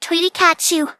Tweety catch you.